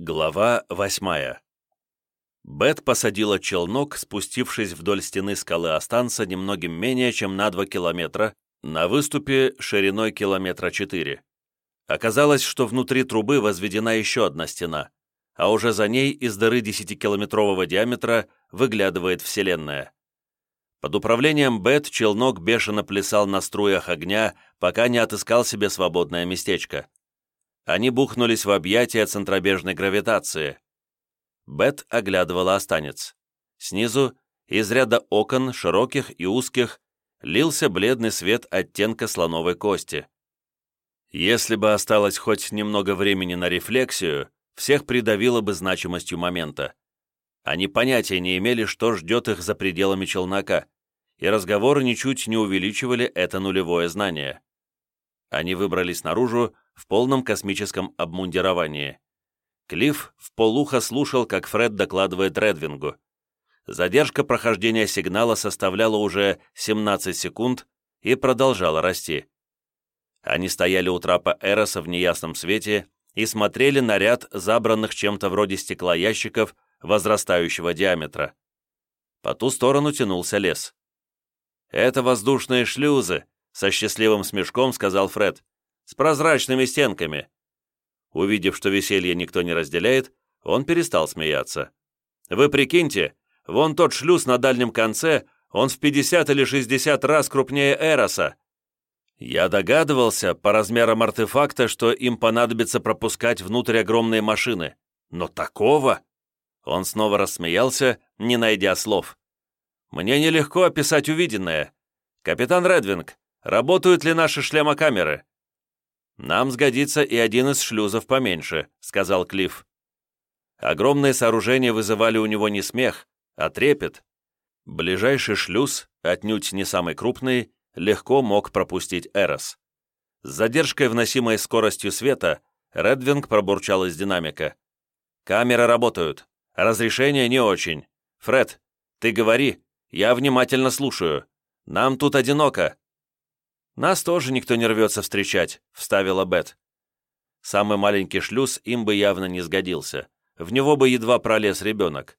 Глава восьмая Бет посадила челнок, спустившись вдоль стены скалы Останца немногим менее, чем на два километра, на выступе шириной километра четыре. Оказалось, что внутри трубы возведена еще одна стена, а уже за ней из дыры десятикилометрового диаметра выглядывает Вселенная. Под управлением Бет челнок бешено плясал на струях огня, пока не отыскал себе свободное местечко они бухнулись в объятия центробежной гравитации. Бет оглядывала останец. Снизу, из ряда окон, широких и узких, лился бледный свет оттенка слоновой кости. Если бы осталось хоть немного времени на рефлексию, всех придавило бы значимостью момента. Они понятия не имели, что ждет их за пределами челнока, и разговоры ничуть не увеличивали это нулевое знание. Они выбрались наружу, в полном космическом обмундировании. Клифф в полухо слушал, как Фред докладывает Редвингу. Задержка прохождения сигнала составляла уже 17 секунд и продолжала расти. Они стояли у трапа Эроса в неясном свете и смотрели на ряд забранных чем-то вроде стекла ящиков возрастающего диаметра. По ту сторону тянулся лес. «Это воздушные шлюзы», — со счастливым смешком сказал Фред с прозрачными стенками». Увидев, что веселье никто не разделяет, он перестал смеяться. «Вы прикиньте, вон тот шлюз на дальнем конце, он в 50 или 60 раз крупнее Эроса. Я догадывался по размерам артефакта, что им понадобится пропускать внутрь огромные машины. Но такого...» Он снова рассмеялся, не найдя слов. «Мне нелегко описать увиденное. Капитан Редвинг, работают ли наши шлемокамеры?» «Нам сгодится и один из шлюзов поменьше», — сказал Клифф. Огромные сооружения вызывали у него не смех, а трепет. Ближайший шлюз, отнюдь не самый крупный, легко мог пропустить Эрос. С задержкой, вносимой скоростью света, Редвинг пробурчал из динамика. «Камеры работают. Разрешение не очень. Фред, ты говори, я внимательно слушаю. Нам тут одиноко. «Нас тоже никто не рвется встречать», — вставила Бет. Самый маленький шлюз им бы явно не сгодился. В него бы едва пролез ребенок.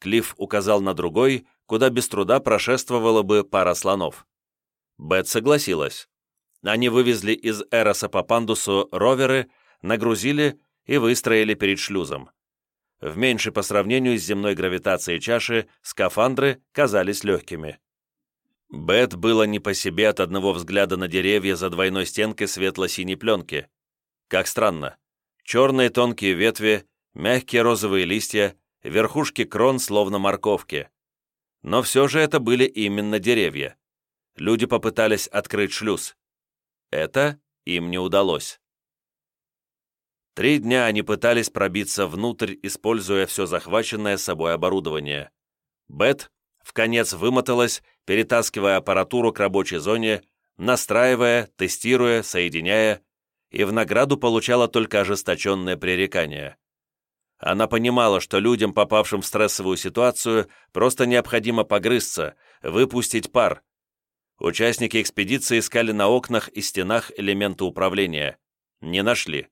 Клифф указал на другой, куда без труда прошествовала бы пара слонов. Бет согласилась. Они вывезли из Эроса по пандусу роверы, нагрузили и выстроили перед шлюзом. В меньшей по сравнению с земной гравитацией чаши скафандры казались легкими. Бет было не по себе от одного взгляда на деревья за двойной стенкой светло-синей пленки. Как странно. Черные тонкие ветви, мягкие розовые листья, верхушки крон словно морковки. Но все же это были именно деревья. Люди попытались открыть шлюз. Это им не удалось. Три дня они пытались пробиться внутрь, используя все захваченное собой оборудование. Бет в конец вымоталась, перетаскивая аппаратуру к рабочей зоне, настраивая, тестируя, соединяя, и в награду получала только ожесточенное пререкание. Она понимала, что людям, попавшим в стрессовую ситуацию, просто необходимо погрызться, выпустить пар. Участники экспедиции искали на окнах и стенах элементы управления. Не нашли.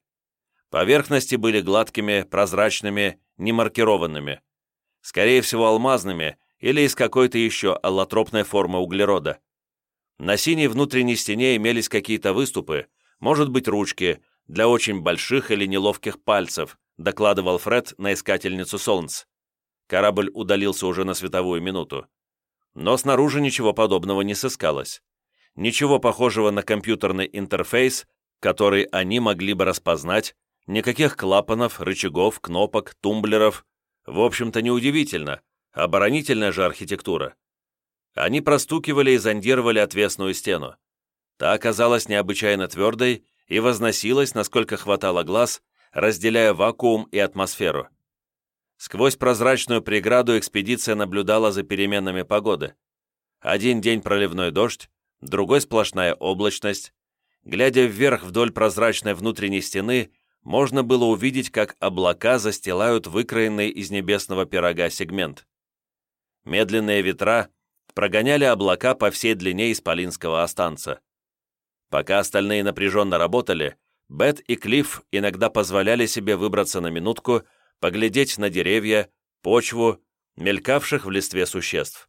Поверхности были гладкими, прозрачными, немаркированными. Скорее всего, алмазными или из какой-то еще аллотропной формы углерода. На синей внутренней стене имелись какие-то выступы, может быть, ручки, для очень больших или неловких пальцев, докладывал Фред на искательницу Солнц. Корабль удалился уже на световую минуту. Но снаружи ничего подобного не сыскалось. Ничего похожего на компьютерный интерфейс, который они могли бы распознать, никаких клапанов, рычагов, кнопок, тумблеров. В общем-то, неудивительно, Оборонительная же архитектура. Они простукивали и зондировали отвесную стену. Та оказалась необычайно твердой и возносилась, насколько хватало глаз, разделяя вакуум и атмосферу. Сквозь прозрачную преграду экспедиция наблюдала за переменами погоды. Один день проливной дождь, другой сплошная облачность. Глядя вверх вдоль прозрачной внутренней стены, можно было увидеть, как облака застилают выкроенный из небесного пирога сегмент. Медленные ветра прогоняли облака по всей длине Исполинского останца. Пока остальные напряженно работали, Бет и Клифф иногда позволяли себе выбраться на минутку, поглядеть на деревья, почву, мелькавших в листве существ.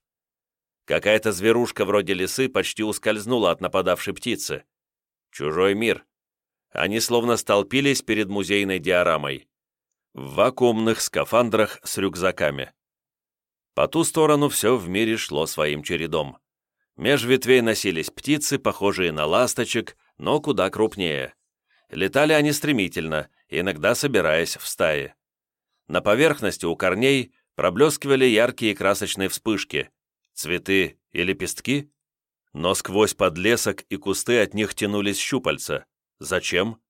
Какая-то зверушка вроде лисы почти ускользнула от нападавшей птицы. Чужой мир. Они словно столпились перед музейной диорамой. В вакуумных скафандрах с рюкзаками. По ту сторону все в мире шло своим чередом. Меж ветвей носились птицы, похожие на ласточек, но куда крупнее. Летали они стремительно, иногда собираясь в стаи. На поверхности у корней проблескивали яркие красочные вспышки. Цветы и лепестки? Но сквозь подлесок и кусты от них тянулись щупальца. Зачем?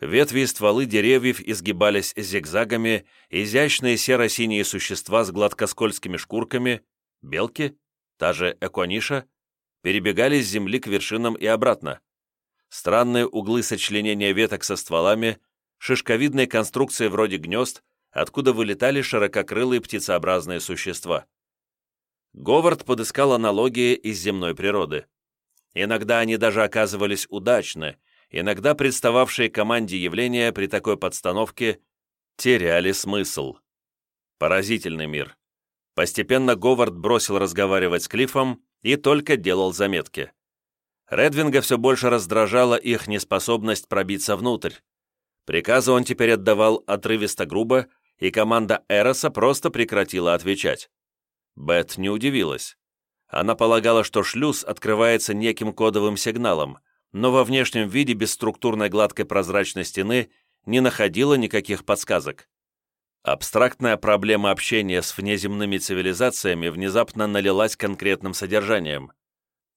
Ветви и стволы деревьев изгибались зигзагами, изящные серо-синие существа с гладкоскользкими шкурками, белки, та же экониша, перебегали с земли к вершинам и обратно. Странные углы сочленения веток со стволами, шишковидные конструкции вроде гнезд, откуда вылетали ширококрылые птицеобразные существа. Говард подыскал аналогии из земной природы. Иногда они даже оказывались удачны, иногда представавшие команде явления при такой подстановке теряли смысл. Поразительный мир. Постепенно Говард бросил разговаривать с Клиффом и только делал заметки. Редвинга все больше раздражала их неспособность пробиться внутрь. Приказы он теперь отдавал отрывисто грубо, и команда Эроса просто прекратила отвечать. Бет не удивилась. Она полагала, что шлюз открывается неким кодовым сигналом, но во внешнем виде бесструктурной гладкой прозрачной стены не находила никаких подсказок. Абстрактная проблема общения с внеземными цивилизациями внезапно налилась конкретным содержанием.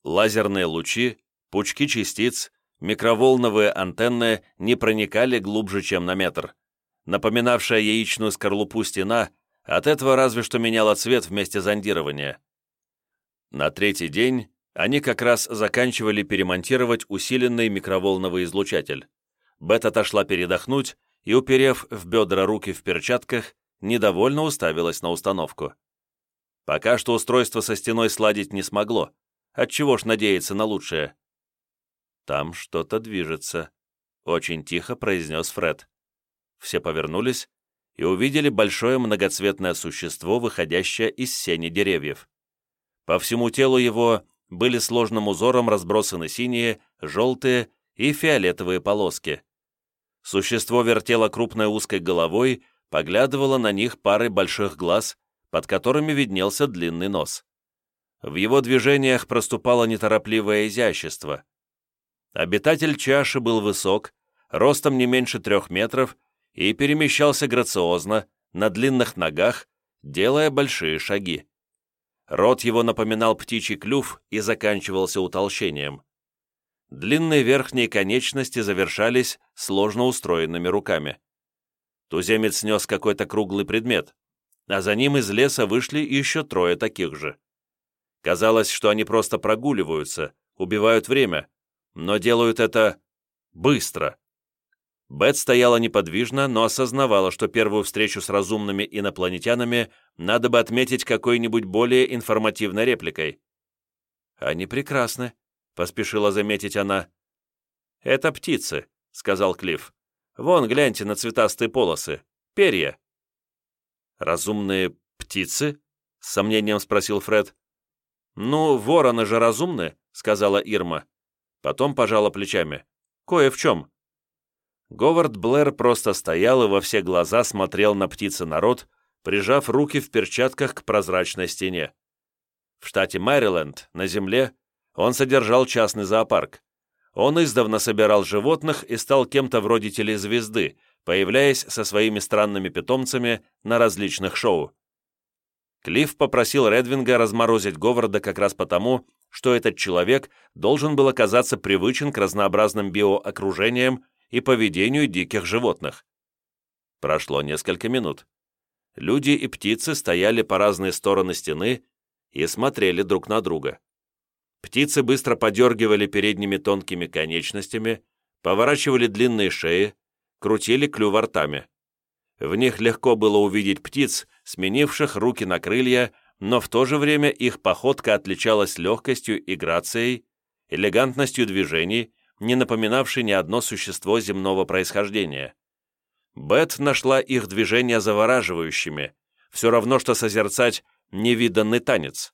Лазерные лучи, пучки частиц, микроволновые антенны не проникали глубже, чем на метр. Напоминавшая яичную скорлупу стена от этого разве что меняла цвет вместе зондирования. На третий день они как раз заканчивали перемонтировать усиленный микроволновый излучатель. Бет отошла передохнуть и, уперев в бедра руки в перчатках, недовольно уставилась на установку. Пока что устройство со стеной сладить не смогло. Отчего ж надеяться на лучшее? «Там что-то движется», — очень тихо произнес Фред. Все повернулись и увидели большое многоцветное существо, выходящее из сени деревьев. По всему телу его были сложным узором разбросаны синие, желтые и фиолетовые полоски. Существо вертело крупной узкой головой, поглядывало на них парой больших глаз, под которыми виднелся длинный нос. В его движениях проступало неторопливое изящество. Обитатель чаши был высок, ростом не меньше трех метров и перемещался грациозно, на длинных ногах, делая большие шаги. Рот его напоминал птичий клюв и заканчивался утолщением. Длинные верхние конечности завершались сложно устроенными руками. Туземец снес какой-то круглый предмет, а за ним из леса вышли еще трое таких же. Казалось, что они просто прогуливаются, убивают время, но делают это быстро. Бет стояла неподвижно, но осознавала, что первую встречу с разумными инопланетянами надо бы отметить какой-нибудь более информативной репликой. «Они прекрасны», — поспешила заметить она. «Это птицы», — сказал Клифф. «Вон, гляньте на цветастые полосы. Перья». «Разумные птицы?» — с сомнением спросил Фред. «Ну, вороны же разумны», — сказала Ирма. Потом пожала плечами. «Кое в чем». Говард Блэр просто стоял и во все глаза смотрел на птицы народ, прижав руки в перчатках к прозрачной стене. В штате Мэриленд, на земле, он содержал частный зоопарк. Он издавна собирал животных и стал кем-то вроде телезвезды, появляясь со своими странными питомцами на различных шоу. Клифф попросил Редвинга разморозить Говарда как раз потому, что этот человек должен был оказаться привычен к разнообразным биоокружениям и поведению диких животных. Прошло несколько минут. Люди и птицы стояли по разные стороны стены и смотрели друг на друга. Птицы быстро подергивали передними тонкими конечностями, поворачивали длинные шеи, крутили клюва ртами. В них легко было увидеть птиц, сменивших руки на крылья, но в то же время их походка отличалась легкостью и грацией, элегантностью движений не напоминавший ни одно существо земного происхождения. Бет нашла их движения завораживающими, все равно, что созерцать невиданный танец.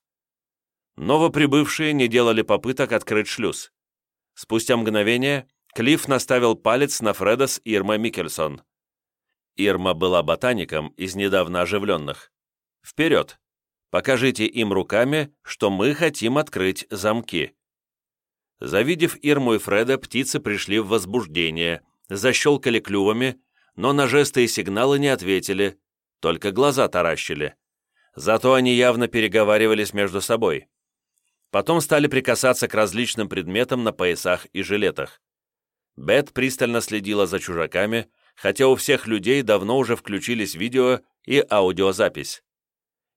Новоприбывшие не делали попыток открыть шлюз. Спустя мгновение Клифф наставил палец на Фреда с Ирма Микельсон. Ирма была ботаником из недавно оживленных. «Вперед! Покажите им руками, что мы хотим открыть замки». Завидев Ирму и Фреда, птицы пришли в возбуждение, защелкали клювами, но на жесты и сигналы не ответили, только глаза таращили. Зато они явно переговаривались между собой. Потом стали прикасаться к различным предметам на поясах и жилетах. Бет пристально следила за чужаками, хотя у всех людей давно уже включились видео и аудиозапись.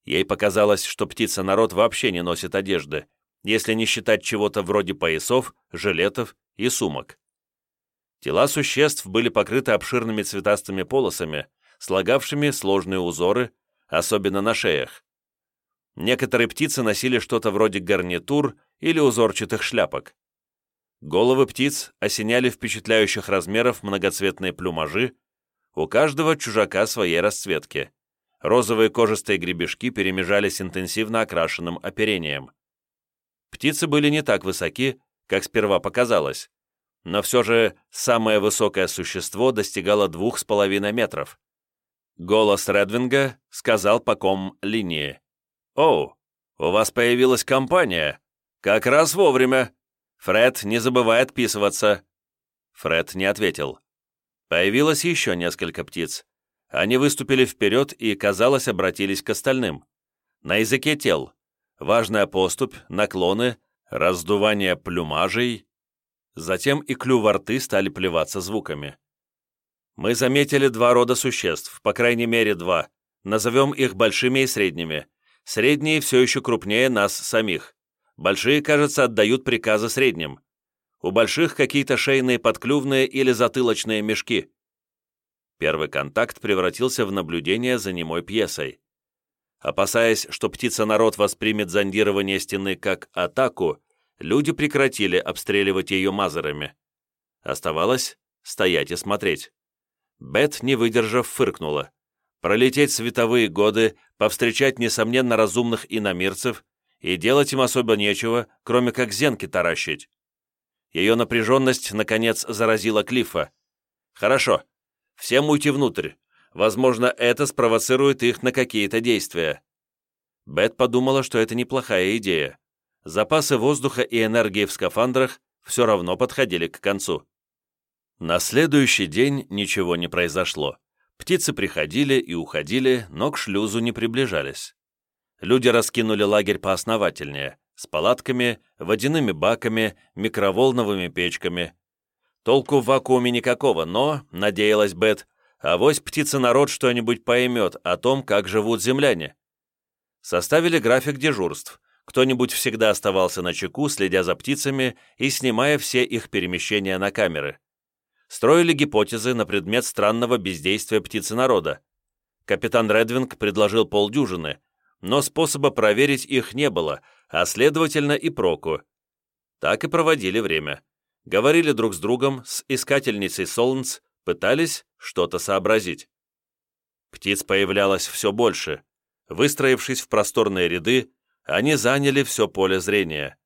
Ей показалось, что птица-народ вообще не носит одежды, если не считать чего-то вроде поясов, жилетов и сумок. Тела существ были покрыты обширными цветастыми полосами, слагавшими сложные узоры, особенно на шеях. Некоторые птицы носили что-то вроде гарнитур или узорчатых шляпок. Головы птиц осеняли впечатляющих размеров многоцветные плюмажи, у каждого чужака своей расцветки. Розовые кожистые гребешки перемежались интенсивно окрашенным оперением. Птицы были не так высоки, как сперва показалось, но все же самое высокое существо достигало двух с половиной метров. Голос Редвинга сказал по ком линии. «Оу, у вас появилась компания. Как раз вовремя. Фред, не забывай отписываться». Фред не ответил. Появилось еще несколько птиц. Они выступили вперед и, казалось, обратились к остальным. На языке тел. Важная поступь, наклоны, раздувание плюмажей, Затем и клюва рты стали плеваться звуками. Мы заметили два рода существ, по крайней мере два. Назовем их большими и средними. Средние все еще крупнее нас самих. Большие, кажется, отдают приказы средним. У больших какие-то шейные подклювные или затылочные мешки. Первый контакт превратился в наблюдение за немой пьесой. Опасаясь, что птица-народ воспримет зондирование стены как атаку, люди прекратили обстреливать ее мазерами. Оставалось стоять и смотреть. Бет, не выдержав, фыркнула. Пролететь световые годы, повстречать, несомненно, разумных иномирцев и делать им особо нечего, кроме как зенки таращить. Ее напряженность, наконец, заразила Клиффа. «Хорошо. Всем уйти внутрь. Возможно, это спровоцирует их на какие-то действия». Бет подумала, что это неплохая идея запасы воздуха и энергии в скафандрах все равно подходили к концу. На следующий день ничего не произошло. Птицы приходили и уходили, но к шлюзу не приближались. Люди раскинули лагерь поосновательнее, с палатками, водяными баками, микроволновыми печками. Толку в вакууме никакого, но, надеялась Бет, авось птица-народ что-нибудь поймет о том, как живут земляне. Составили график дежурств, кто-нибудь всегда оставался на чеку, следя за птицами и снимая все их перемещения на камеры. Строили гипотезы на предмет странного бездействия птицы народа. Капитан Редвинг предложил полдюжины, но способа проверить их не было, а следовательно и проку. Так и проводили время. Говорили друг с другом, с искательницей Солнц, пытались что-то сообразить. Птиц появлялось все больше. Выстроившись в просторные ряды, они заняли все поле зрения.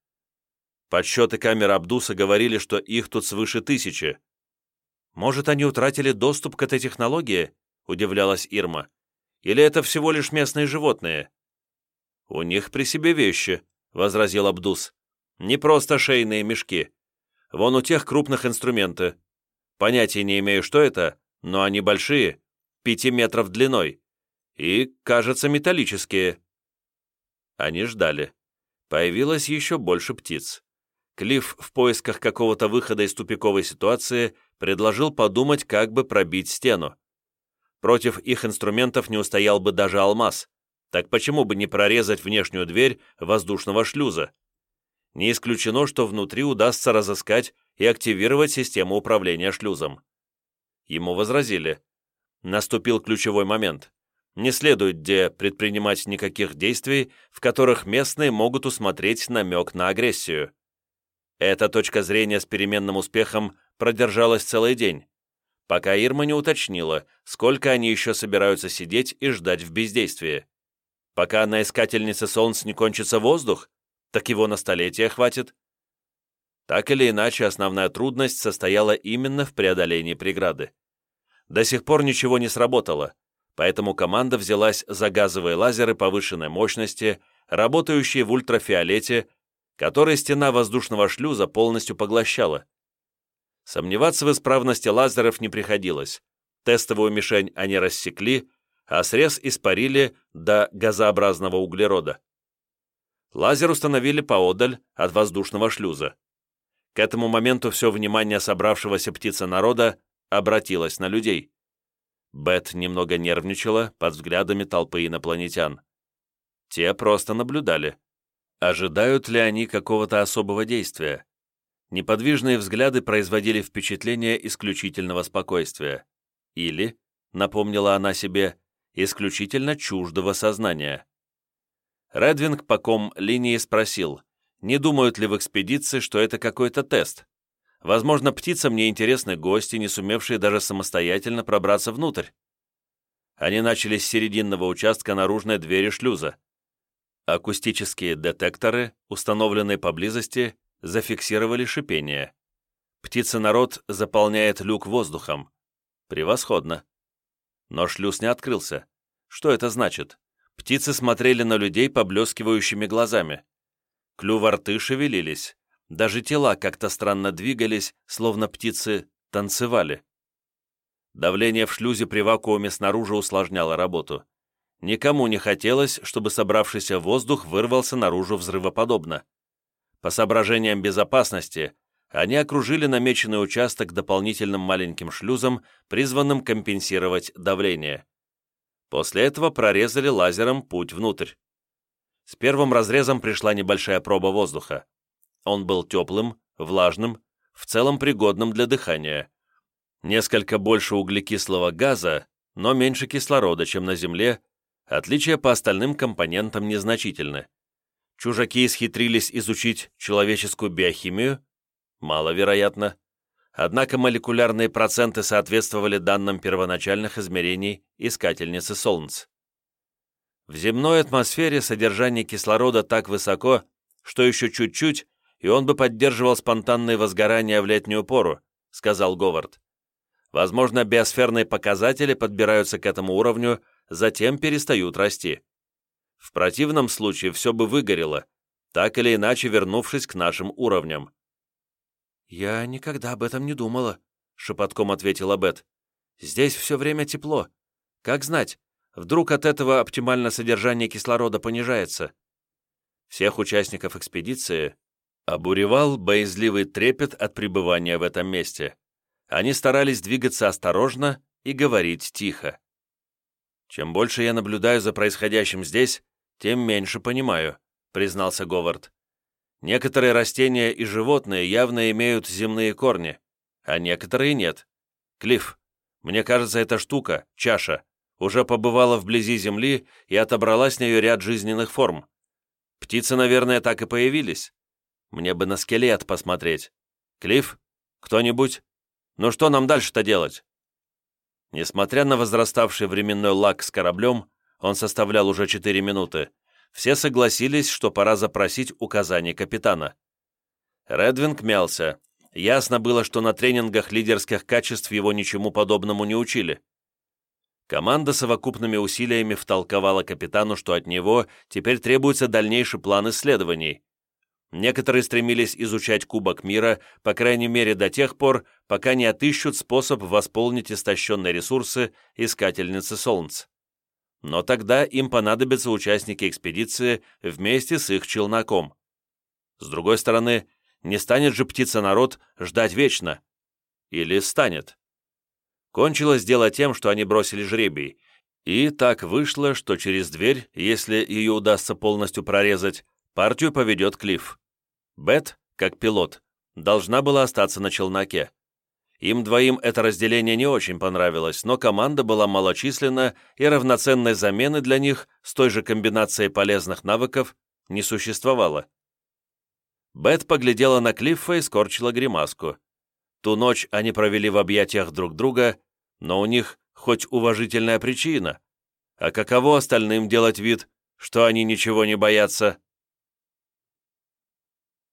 Подсчеты камер Абдуса говорили, что их тут свыше тысячи. «Может, они утратили доступ к этой технологии?» – удивлялась Ирма. «Или это всего лишь местные животные?» «У них при себе вещи», – возразил Абдус. «Не просто шейные мешки. Вон у тех крупных инструменты. Понятия не имею, что это, но они большие, пяти метров длиной. И, кажется, металлические. Они ждали. Появилось еще больше птиц. Клифф в поисках какого-то выхода из тупиковой ситуации предложил подумать, как бы пробить стену. Против их инструментов не устоял бы даже алмаз. Так почему бы не прорезать внешнюю дверь воздушного шлюза? Не исключено, что внутри удастся разыскать и активировать систему управления шлюзом. Ему возразили. Наступил ключевой момент не следует где предпринимать никаких действий, в которых местные могут усмотреть намек на агрессию. Эта точка зрения с переменным успехом продержалась целый день, пока Ирма не уточнила, сколько они еще собираются сидеть и ждать в бездействии. Пока на искательнице солнц не кончится воздух, так его на столетие хватит. Так или иначе, основная трудность состояла именно в преодолении преграды. До сих пор ничего не сработало, поэтому команда взялась за газовые лазеры повышенной мощности, работающие в ультрафиолете, которые стена воздушного шлюза полностью поглощала. Сомневаться в исправности лазеров не приходилось. Тестовую мишень они рассекли, а срез испарили до газообразного углерода. Лазер установили поодаль от воздушного шлюза. К этому моменту все внимание собравшегося птица народа обратилось на людей. Бет немного нервничала под взглядами толпы инопланетян. Те просто наблюдали. Ожидают ли они какого-то особого действия? Неподвижные взгляды производили впечатление исключительного спокойствия. Или, напомнила она себе, исключительно чуждого сознания. Редвинг по ком линии спросил, не думают ли в экспедиции, что это какой-то тест. Возможно, птицам не интересны гости, не сумевшие даже самостоятельно пробраться внутрь. Они начали с серединного участка наружной двери шлюза. Акустические детекторы, установленные поблизости, зафиксировали шипение. Птица-народ заполняет люк воздухом. Превосходно. Но шлюз не открылся. Что это значит? Птицы смотрели на людей поблескивающими глазами. Клюва рты шевелились. Даже тела как-то странно двигались, словно птицы танцевали. Давление в шлюзе при вакууме снаружи усложняло работу. Никому не хотелось, чтобы собравшийся воздух вырвался наружу взрывоподобно. По соображениям безопасности, они окружили намеченный участок дополнительным маленьким шлюзом, призванным компенсировать давление. После этого прорезали лазером путь внутрь. С первым разрезом пришла небольшая проба воздуха. Он был теплым, влажным, в целом пригодным для дыхания. Несколько больше углекислого газа, но меньше кислорода, чем на Земле, отличия по остальным компонентам незначительны. Чужаки исхитрились изучить человеческую биохимию? Маловероятно. Однако молекулярные проценты соответствовали данным первоначальных измерений искательницы Солнц. В земной атмосфере содержание кислорода так высоко, что еще чуть-чуть, и он бы поддерживал спонтанные возгорания в летнюю пору, сказал Говард. Возможно, биосферные показатели подбираются к этому уровню, затем перестают расти. В противном случае все бы выгорело, так или иначе вернувшись к нашим уровням. «Я никогда об этом не думала», — шепотком ответила Бет. «Здесь все время тепло. Как знать, Вдруг от этого оптимальное содержание кислорода понижается? Всех участников экспедиции обуревал боязливый трепет от пребывания в этом месте. Они старались двигаться осторожно и говорить тихо. «Чем больше я наблюдаю за происходящим здесь, тем меньше понимаю», признался Говард. «Некоторые растения и животные явно имеют земные корни, а некоторые нет. Клифф, мне кажется, эта штука, чаша, уже побывала вблизи Земли и отобрала с нее ряд жизненных форм. Птицы, наверное, так и появились. Мне бы на скелет посмотреть. Клифф? Кто-нибудь? Ну что нам дальше-то делать? Несмотря на возраставший временной лак с кораблем, он составлял уже 4 минуты, все согласились, что пора запросить указания капитана. Редвинг мялся. Ясно было, что на тренингах лидерских качеств его ничему подобному не учили. Команда совокупными усилиями втолковала капитану, что от него теперь требуется дальнейший план исследований. Некоторые стремились изучать Кубок мира, по крайней мере до тех пор, пока не отыщут способ восполнить истощенные ресурсы искательницы Солнц. Но тогда им понадобятся участники экспедиции вместе с их челноком. С другой стороны, не станет же птица-народ ждать вечно. Или станет. Кончилось дело тем, что они бросили жребий, и так вышло, что через дверь, если ее удастся полностью прорезать, партию поведет Клифф. Бет, как пилот, должна была остаться на челноке. Им двоим это разделение не очень понравилось, но команда была малочисленна, и равноценной замены для них с той же комбинацией полезных навыков не существовало. Бет поглядела на Клиффа и скорчила гримаску. Ту ночь они провели в объятиях друг друга, но у них хоть уважительная причина. А каково остальным делать вид, что они ничего не боятся?